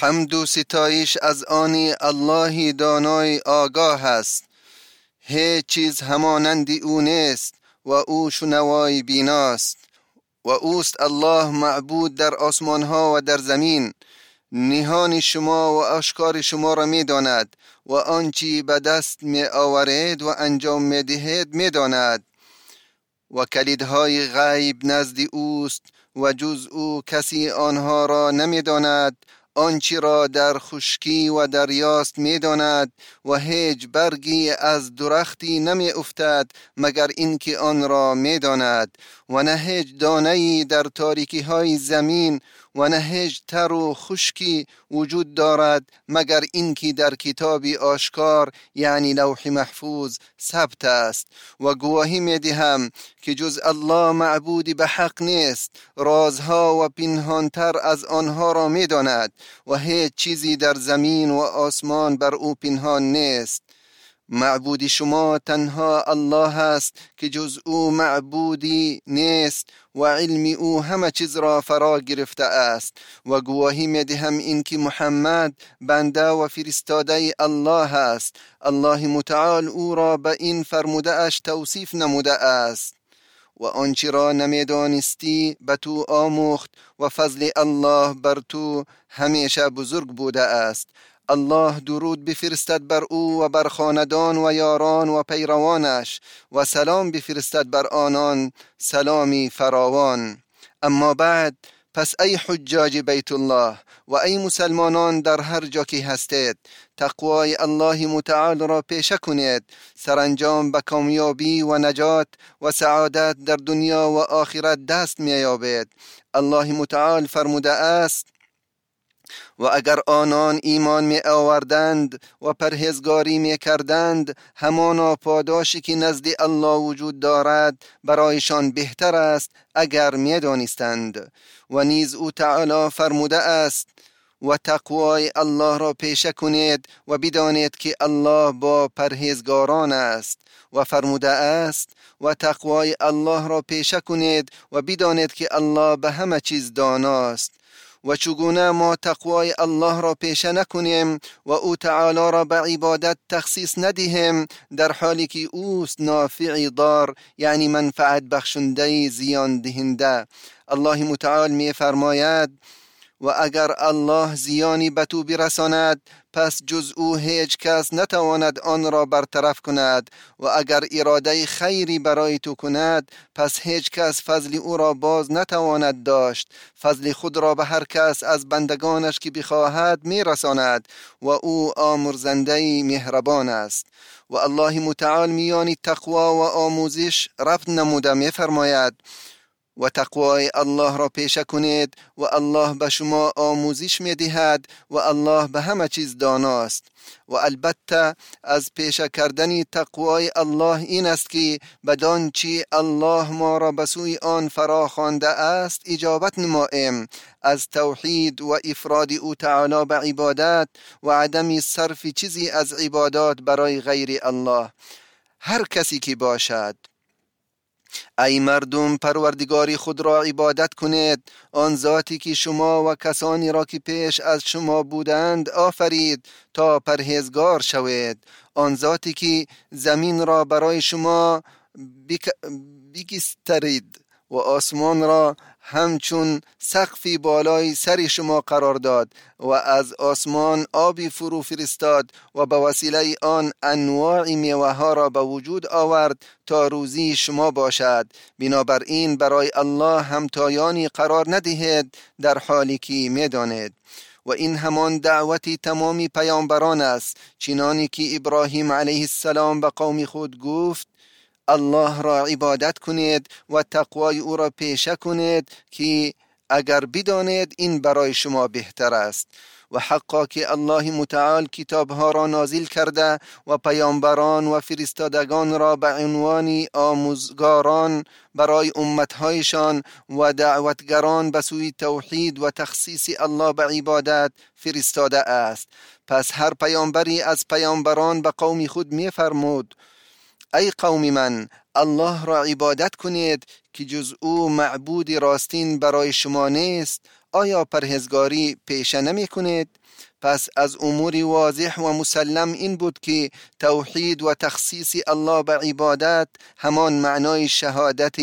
حمد و ستایش از آنی الله دانای آگاه است. هیچ چیز همانند او نیست و او شنوای بیناست. و اوست الله معبود در آسمان ها و در زمین. نهان شما و اشکار شما را می داند و آنچی به دست می آورید و انجام می دهید می داند و کلیدهای غیب نزد اوست و جز او کسی آنها را نمی داند آنچه را در خشکی و دریاست می داند و هیچ برگی از درختی نمی افتد مگر اینکه آن را می داند و نه هیچ دانه در تاریکی های زمین و نه هیچ تر و خشکی وجود دارد مگر اینکه در کتابی آشکار یعنی لوح محفوظ ثبت است. و گواهی می دهم که جز الله معبودی به حق نیست رازها و پنهانتر از آنها را می داند و هیچ چیزی در زمین و آسمان بر او پنهان نیست. معبودی شما تنها الله است که جز او معبودی نیست و علم او همه چیز را فرا گرفته است. و گواهی می دهم اینکه محمد بنده و فرستاده الله است. الله متعال او را به این فرموده اش توصیف نموده است. و آنچه را نمی‌دانستی به تو آموخت و فضل الله بر تو همیشه بزرگ بوده است. الله درود بفرستد بر او و بر خاندان و یاران و پیروانش و سلام بفرستد بر آنان سلامی فراوان. اما بعد پس ای حجاج بیت الله و ای مسلمانان در هر جا که هستید تقوای الله متعال را پیشه کنید. سرانجام به کامیابی و نجات و سعادت در دنیا و آخرت دست مییابید الله متعال فرموده است و اگر آنان ایمان می آوردند و پرهزگاری می کردند همانا پاداشی که نزد الله وجود دارد برایشان بهتر است اگر می دانستند و نیز او تعالی فرموده است و تقوای الله را پیشه کنید و بدانید که الله با پرهیزگاران است. و فرموده است و تقوای الله را پیشه کنید و بدانید که الله به همه چیز داناست. و چگونه ما تقوای الله را پیشه نکنیم و أو تعالی را به عبادت تخصیص ندهیم در حالی که اوست نافعی دار یعنی منفعت بخشنده زیان دهنده. الله متعال می فرماید و اگر الله زیانی به تو برساند پس جز او هیچ کس نتواند آن را برطرف کند و اگر اراده خیری برای تو کند پس هیچ کس فضل او را باز نتواند داشت. فضل خود را به هر کس از بندگانش که بخواهد میرساند و او آمرزنده مهربان است. و الله متعال میانی تقوا و آموزش رفت نموده میفرماید و تقوای الله را پیشه کنید و الله به شما آموزش می دهد و الله به همه چیز داناست. و البته از پیشه کردن تقوای الله این است که بدان چی الله ما را به سوی آن فرا خوانده است اجابت نمائیم از توحید و افراد او تعالی به عبادت و عدم صرف چیزی از عبادات برای غیر الله. هر کسی که باشد ای مردم پروردگاری خود را عبادت کنید. آن ذاتی که شما و کسانی را که پیش از شما بودند آفرید تا پرهیزگار شوید. آن ذاتی که زمین را برای شما بگسترید و آسمان را همچون سقفی بالای سر شما قرار داد و از آسمان آبی فرو فرستاد و به وسیله آن انواع میوه ها را به وجود آورد تا روزی شما باشد. بنابراین برای الله همتایانی قرار ندهید در حالی که می‌دانید. و این همان دعوت تمامی پیامبران است. چنانی که ابراهیم علیه السلام به قوم خود گفت الله را عبادت کنید و تقوای او را پیشه کنید که اگر بدانید این برای شما بهتر است. و حقا که الله متعال کتابها را نازل کرده و پیامبران و فرستادگان را به عنوان آموزگاران برای امتهایشان و دعوتگران به سوی توحید و تخصیص الله به عبادت فرستاده است. پس هر پیامبری از پیامبران به قوم خود می فرمود ای قوم من الله را عبادت کنید که جز او معبود راستین برای شما نیست آیا پرهزگاری پیشه نمی کنید؟ پس از امور واضح و مسلم این بود که توحید و تخصیص الله به عبادت همان معنای شهادت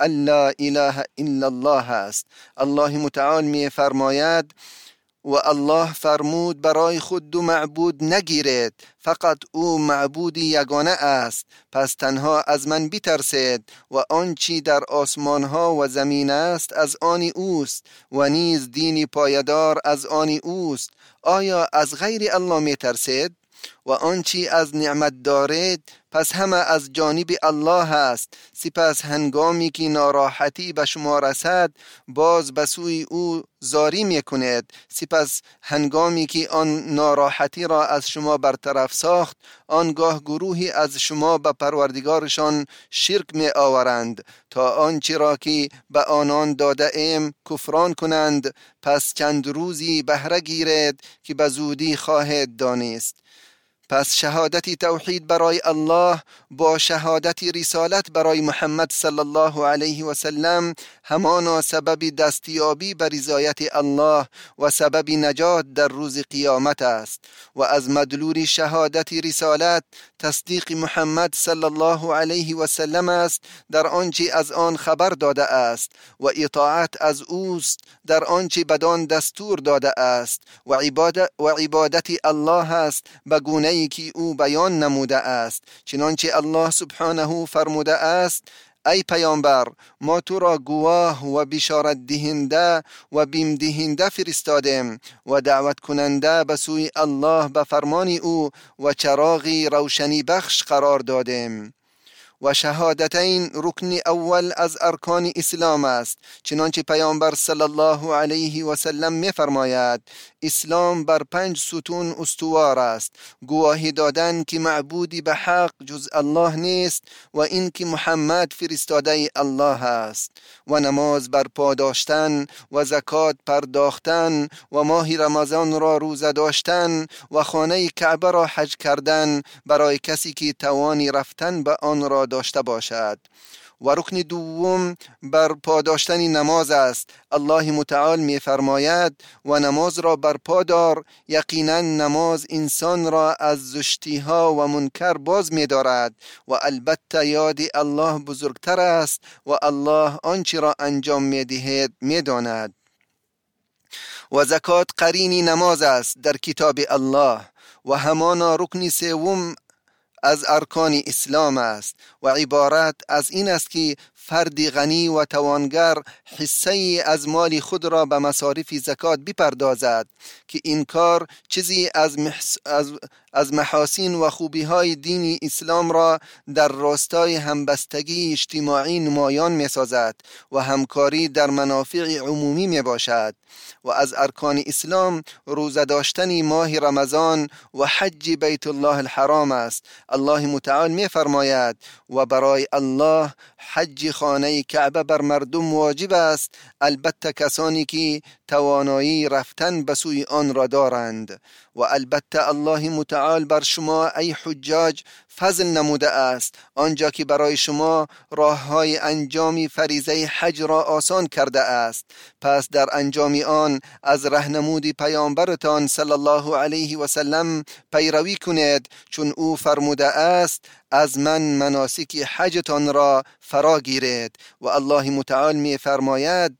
الله اله الا الله است الله متعال می فرماید و الله فرمود برای خود دو معبود نگیرید فقط او معبود یگانه است پس تنها از من بترسید و آنچی در آسمان ها و زمین است از آنی اوست و نیز دینی پایدار از آنی اوست آیا از غیر الله می ترسید؟ و آنچی از نعمت دارید پس همه از جانب الله است. سپس هنگامی که ناراحتی به شما رسد باز به سوی او زاری می کند سپس هنگامی که آن ناراحتی را از شما برطرف ساخت آنگاه گروهی از شما به پروردگارشان شرک می آورند تا آنچه را که به آنان داده ایم کفران کنند پس چند روزی بهره گیرید که به زودی خواهد دانست. پس شهادت توحید برای الله با شهادت رسالت برای محمد صلی الله علیه و سلم همانا سبب دستیابی به رضایت الله و سبب نجات در روز قیامت است و از مدلول شهادت رسالت تصدیق محمد صلی الله علیه و سلم است در آنچه از آن خبر داده است و اطاعت از اوست در آنچه بدان دستور داده است و عبادت, و عبادت الله است به گونه که او بیان نموده است. چنانچه الله سبحانه فرموده است ای پیامبر ما تو را گواه و بشارت دهنده و بیم دهنده فرستادیم و دعوت کننده به سوی الله به فرمان او و چراغی روشنی بخش قرار دادیم. و شهادتین رکن اول از ارکان اسلام است. چنانچه پیامبر صلی الله علیه و سلم میفرماید اسلام بر پنج ستون استوار است. گواهی دادن که معبودی به حق جز الله نیست و اینکه محمد فرستاده الله است. و نماز بر پا داشتن و زکات پرداختن و ماه رمضان را روزه داشتن و خانه کعبه را حج کردن برای کسی که توانی رفتن به آن را داشته باشد. و رکن دوم بر پاداشتن نماز است. الله متعال می فرماید و نماز را بر پادار یقینا نماز انسان را از زشتی ها و منکر باز می دارد و البته یاد الله بزرگتر است و الله آنچه را انجام می دهد می داند و زکات قرینی نماز است در کتاب الله و همانا رکن سوم از ارکان اسلام است و عبارت از این است که فردی غنی و توانگر حصه از مال خود را به مصارف زکات بپردازد که این کار چیزی از, از... از محاسین و خوبی های دین اسلام را در راستای همبستگی اجتماعی نمایان می سازد و همکاری در منافع عمومی می باشد و از ارکان اسلام روزه داشتن ماه رمضان و حج بیت الله الحرام است. الله متعال می فرماید و برای الله حج خانه کعبه بر مردم واجب است. البته کسانی که توانایی رفتن به سوی آن را دارند. و البته الله متعال بر شما ای حجاج فضل نموده است آنجا که برای شما راه های انجام فریزه حج را آسان کرده است پس در انجام آن از رهنمود پیامبرتان صلی الله علیه و سلم پیروی کنید چون او فرموده است از من مناسک حجتان را فرا گیرید و الله متعال می فرماید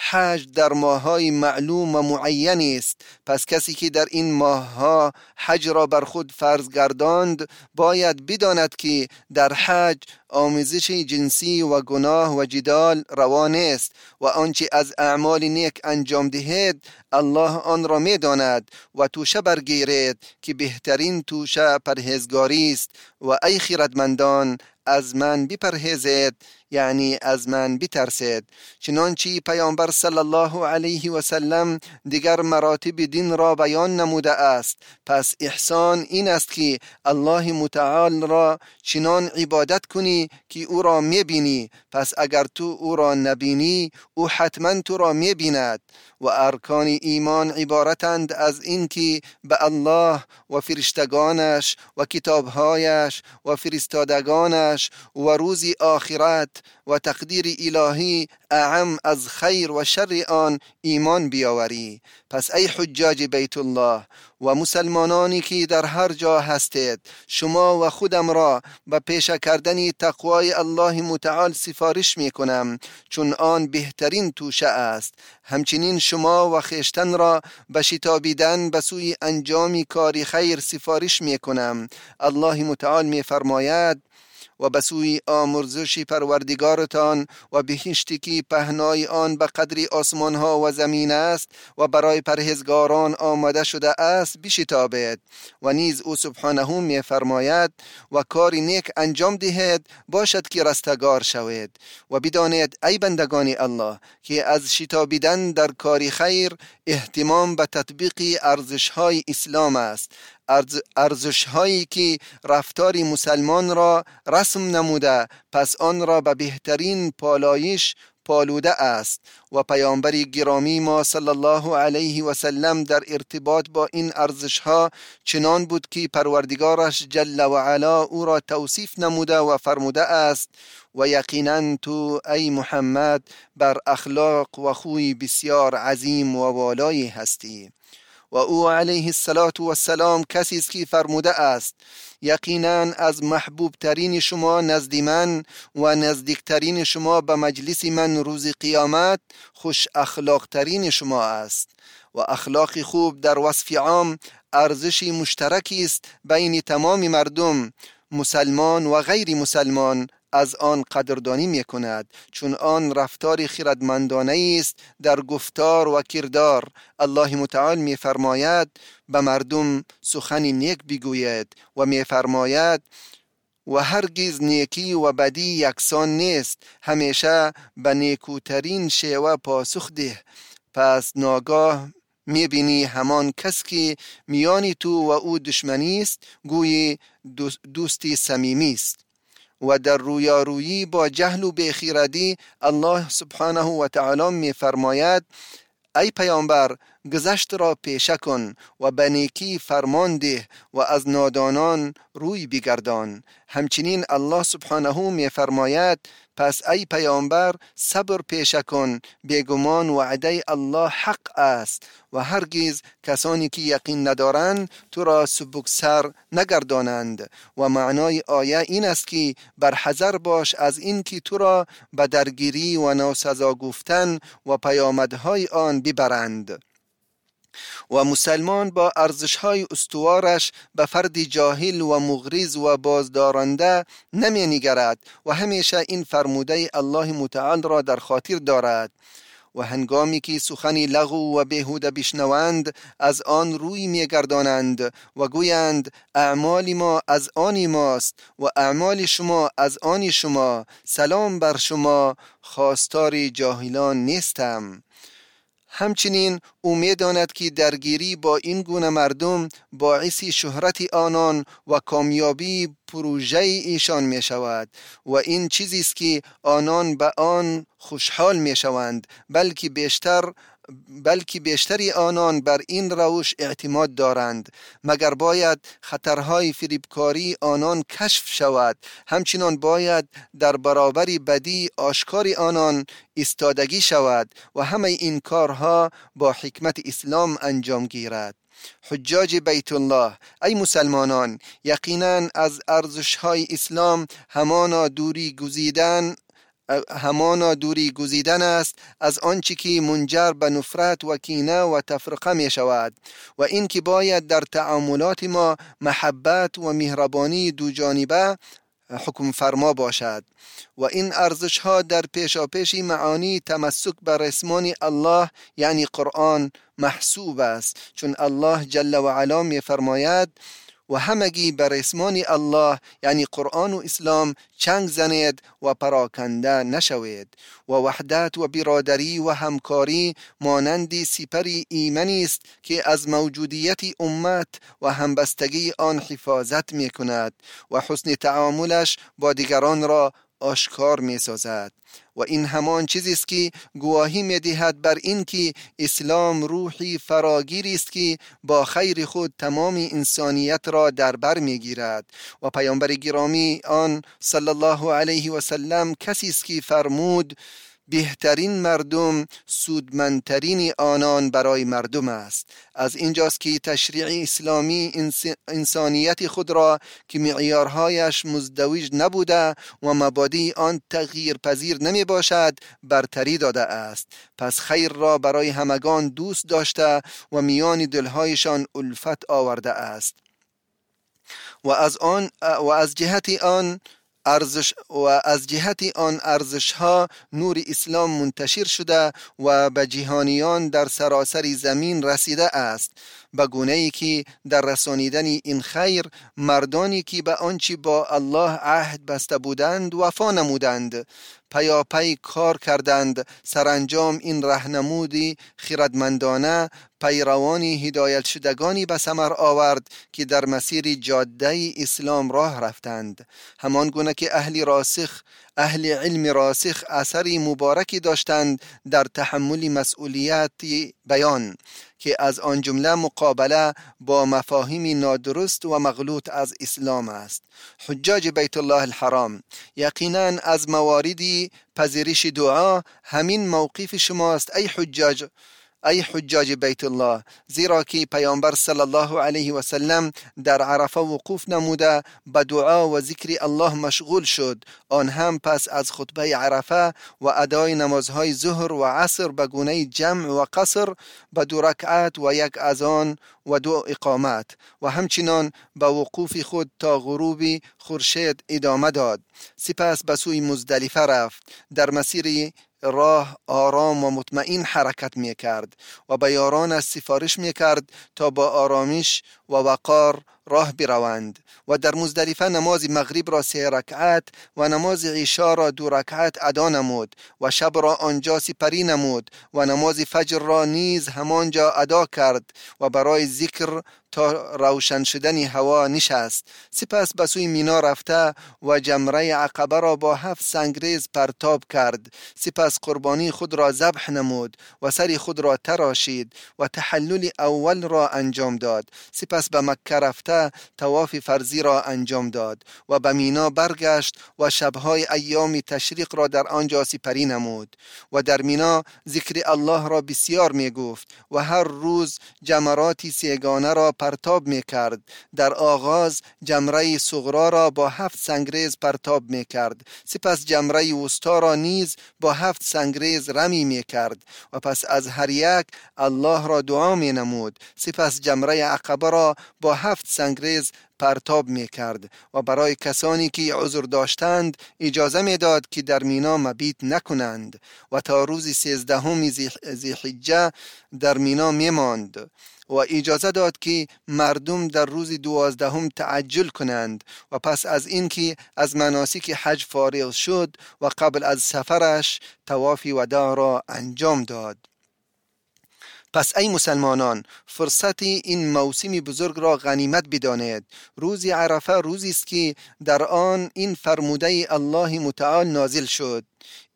حج در ماههای معلوم و معین است. پس کسی که در این ماهها حج را بر خود فرض گرداند باید بداند که در حج آموزش جنسی و گناه و جدال روان است و آنچه از اعمال نیک انجام دهید الله آن را می داند و توشه برگیرید که بهترین توشه پرهیزگاری است و ای خیرتمندان از من بپرهیزید. یعنی از من بترسید چنانچه پیامبر صلی الله علیه و سلم دیگر مراتب دین را بیان نموده است. پس احسان این است که الله متعال را چنان عبادت کنی که او را می‌بینی. پس اگر تو او را نبینی او حتما تو را می‌بیند. و ارکان ایمان عبارتند از اینکه به الله و فرشتگانش و کتابهایش و فرستادگانش و روز آخرت و تقدیر الهی اعم از خیر و شر آن ایمان بیاوری. پس ای حجاج بیت الله و مسلمانانی که در هر جا هستید شما و خودم را به پیش کردن تقوای الله متعال سفارش می کنم چون آن بهترین توشه است. همچنین شما و خیشتن را به شتابیدن به سوی انجام کاری خیر سفارش می کنم. الله متعال می فرماید و به سوی آمرزش پروردگارتان و بهشتی که پهنای آن به قدری آسمان ها و زمین است و برای پرهزگاران آمده شده است بشتابید و نیز او سبحانه می فرماید و کاری نیک انجام دهید باشد که رستگار شوید. و بدانید ای بندگان الله که از شتابیدن در کاری خیر احتمام به تطبیق ارزش های اسلام است. ارزش هایی که رفتار مسلمان را رسم نموده پس آن را به بهترین پالایش پالوده است. و پیامبر گرامی ما صلی الله علیه و سلم در ارتباط با این ارزش ها چنان بود که پروردگارش جل و علا او را توصیف نموده و فرموده است و یقینا تو ای محمد بر اخلاق و خوی بسیار عظیم و والایی هستی. و او علیه السلام و السلام کسی است که فرموده است یقینا از محبوب ترین شما نزد من و نزدیکترین شما به مجلس من روز قیامت خوش اخلاق ترین شما است و اخلاق خوب در وصف عام ارزش مشترکی است بین تمام مردم مسلمان و غیر مسلمان. از آن قدردانی می کند چون آن رفتار خیردمندانه است در گفتار و کردار. الله متعال می فرماید به مردم سخن نیک بگوید و می فرماید و هرگز نیکی و بدی یکسان نیست همیشه به نیکوترین شیوه پاسخ ده. پس ناگاه می‌بینی همان کس که میانی تو و او دشمنی است گویی دوستی صمیمی است. و در رویارویی با جهل و بیخیردی الله سبحانه و تعالی می فرماید ای پیامبر گذشت را پیشه کن و به نیکی فرمان ده و از نادانان روی بگردان. همچنین الله سبحانه می فرماید پس ای پیامبر صبر پیشه کن بیگمان وعده الله حق است و هرگز کسانی که یقین ندارند تو را سبکسر نگردانند. و معنای آیه این است که بر حذر باش از این که تو را به درگیری و ناسزا گفتن و پیامدهای آن ببرند. و مسلمان با ارزش های استوارش به فرد جاهل و مغریز و بازدارنده نمی نگرد و همیشه این فرموده الله متعال را در خاطر دارد. و هنگامی که سخنی لغو و بهوده بشنوند از آن روی میگردانند و گویند اعمال ما از آنی ماست و اعمال شما از آنی شما سلام بر شما خواستار جاهلان نیستم. همچنین او می‌داند که درگیری با این گونه مردم باعث شهرت آنان و کامیابی پروژه ایشان می شود و این چیزی است که آنان به آن خوشحال می شوند بلکه بیشتر بلکه بیشتری آنان بر این روش اعتماد دارند. مگر باید خطرهای فریبکاری آنان کشف شود؟ همچنان باید در برابر بدی آشکار آنان استادگی شود و همه این کارها با حکمت اسلام انجام گیرد. حجاج بیت الله ای مسلمانان یقینا از ارزش های اسلام همانا دوری گزیدن همانا دوری گزیدن است از آنچه که منجر به نفرت و کینه و تفرقه می شود و این که باید در تعاملات ما محبت و مهربانی دو جانبه حکم فرما باشد و این ارزش ها در پیش معانی تمسک بر اسمان الله یعنی قرآن محسوب است. چون الله جل و علا می فرماید و همگی بر اسمان الله یعنی قرآن و اسلام چنگ زنید و پراکنده نشوید. و وحدت و برادری و همکاری مانند سپری ایمنی است که از موجودیت امت و همبستگی آن حفاظت می کند و حسن تعاملش با دیگران را آشکار می سازد و این همان چیزی است که گواهی می دهد بر اینکه اسلام روحی فراگیری است که با خیر خود تمام انسانیت را در بر می گیرد و پیامبر گرامی آن صلی الله علیه و سلم کسی است که فرمود بهترین مردم سودمندترین آنان برای مردم است. از اینجاست که تشریع اسلامی انسانیت خود را که معیارهایش مزدوج نبوده و مبادی آن تغییر پذیر نمی باشد برتری داده است. پس خیر را برای همگان دوست داشته و میان دلهایشان الفت آورده است. و از آن و از جهت آن ارزش و از جهت آن ارزش ها نور اسلام منتشر شده و به جهانیان در سراسر زمین رسیده است. به گونه ای که در رسانیدن این خیر مردانی که به آنچه با الله عهد بسته بودند وفا نمودند. پیاپی کار کردند سرانجام این رهنمودی خیردمندانه پیروانی هدایت شدگانی به ثمر آورد که در مسیر جاده اسلام راه رفتند. همان گونه که اهل راسخ اهل علم راسخ اثری مبارکی داشتند در تحمل مسئولیت بیان. که از آن جمله مقابله با مفاهیم نادرست و مغلوط از اسلام است. حجاج بیت الله الحرام یقینا از مواردی پذیرش دعا همین موقف شماست. ای حجاج ای حجاج بیت الله زیرا که پیامبر صلی الله علیه و سلم در عرفه وقوف نموده به دعا و ذکر الله مشغول شد. آن هم پس از خطبه عرفه و ادای نمازهای ظهر و عصر به گونه جمع و قصر به دو رکعت و یک اذان و دو اقامت و همچنان به وقوف خود تا غروب خورشید ادامه داد. سپس به سوی مزدلفه رفت. در مسیر راه آرام و مطمئن حرکت می کرد و به یارانش سفارش می کرد تا با آرامش و وقار راه بروند و در مزدلفه نماز مغرب را سه رکعت و نماز عشا را دو رکعت ادا نمود و شب را آنجا سپری نمود و نماز فجر را نیز همانجا ادا کرد و برای ذکر تا روشن شدن هوا نشست. سپس به سوی مینا رفته و جمره عقبه را با هفت سنگریز پرتاب کرد. سپس قربانی خود را ذبح نمود و سری خود را تراشید و تحلل اول را انجام داد. سپس به مکه رفته تواف فرزی را انجام داد و به مینا برگشت و شبهای ایام تشریق را در آنجا سپری نمود و در مینا ذکر الله را بسیار می گفت و هر روز جمراتی سیگانه را پرتاب می کرد در آغاز جمره صغرا را با هفت سنگریز پرتاب می کرد سپس جمره وسطا را نیز با هفت سنگریز رمی می کرد و پس از هر یک الله را دعا می نمود سپس جمره عقبه را با هفت سنگریز پرتاب می کرد و برای کسانی که عذر داشتند اجازه می داد که در مینا مبیت نکنند و تا روز سیزدهم زیحجه در مینا می ماند و اجازه داد که مردم در روز دوازدهم تعجل کنند و پس از اینکه از مناسک حج فارغ شد و قبل از سفرش تواف وداع را انجام داد. پس ای مسلمانان فرصت این موسم بزرگ را غنیمت بدانید. روز عرفه روزی است که در آن این فرموده الله متعال نازل شد.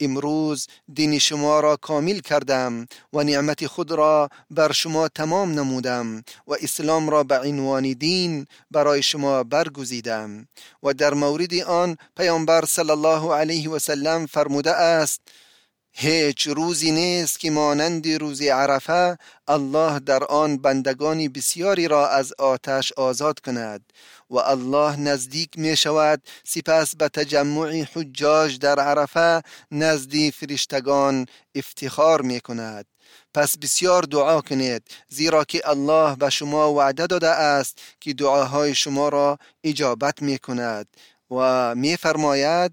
امروز دین شما را کامل کردم و نعمت خود را بر شما تمام نمودم و اسلام را به عنوان دین برای شما برگزیدم. و در مورد آن پیامبر صلی الله علیه و سلم فرموده است هیچ روزی نیست که مانند روز عرفه الله در آن بندگانی بسیاری را از آتش آزاد کند و الله نزدیک می شود. سپس به تجمع حجاج در عرفه نزدی فرشتگان افتخار می کند. پس بسیار دعا کنید زیرا که الله به شما وعده داده است که دعاهای شما را اجابت می کند. و می فرماید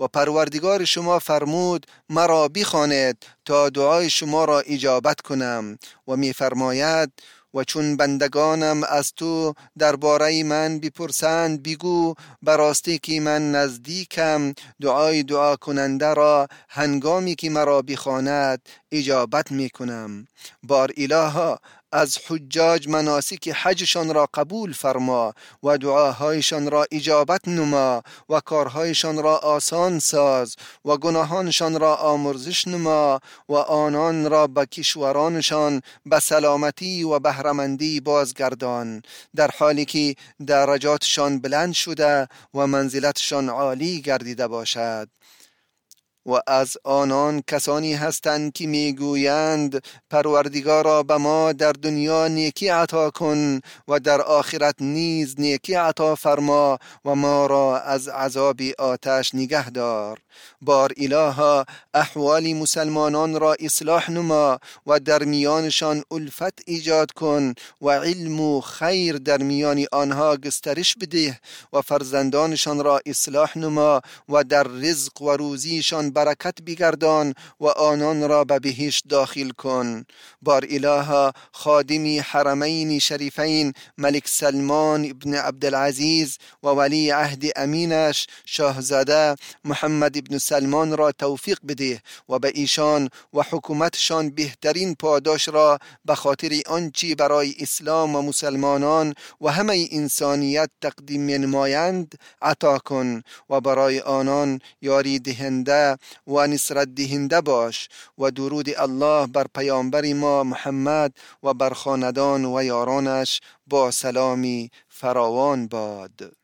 و پروردگار شما فرمود مرا بخواند تا دعای شما را اجابت کنم. و میفرماید و چون بندگانم از تو درباره من بپرسند بگو براستی که من نزدیکم دعای دعا کننده را هنگامی که مرا بخواند اجابت می کنم بار الها از حجاج مناسک حجشان را قبول فرما و دعاهایشان را اجابت نما و کارهایشان را آسان ساز و گناهانشان را آمرزش نما و آنان را به کشورانشان به سلامتی و بهرمندی بازگردان. در حالی که درجاتشان بلند شده و منزلتشان عالی گردیده باشد. و از آنان کسانی هستند که می‌گویند پروردگارا به ما در دنیا نیکی عطا کن و در آخرت نیز نیکی عطا فرما و ما را از عذاب آتش نگه دار. بار الها احوال مسلمانان را اصلاح نما و در میانشان الفت ایجاد کن و علم و خیر در میان آنها گسترش بده و فرزندانشان را اصلاح نما و در رزق و روزیشان برکت بگردان و آنان را به بهشت داخل کن. بار الها خادمی حرمین شریفین ملک سلمان ابن عبدالعزیز و ولی عهد امینش شاهزاده محمد ابن سلمان را توفیق بده و به ایشان و حکومتشان بهترین پاداش را به خاطر آنچه برای اسلام و مسلمانان و همه انسانیت تقدیم نمایند عطا کن و برای آنان یاری دهنده و نصرت دهنده باش و درود الله بر پیامبر ما محمد و بر خاندان و یارانش با سلامی فراوان باد.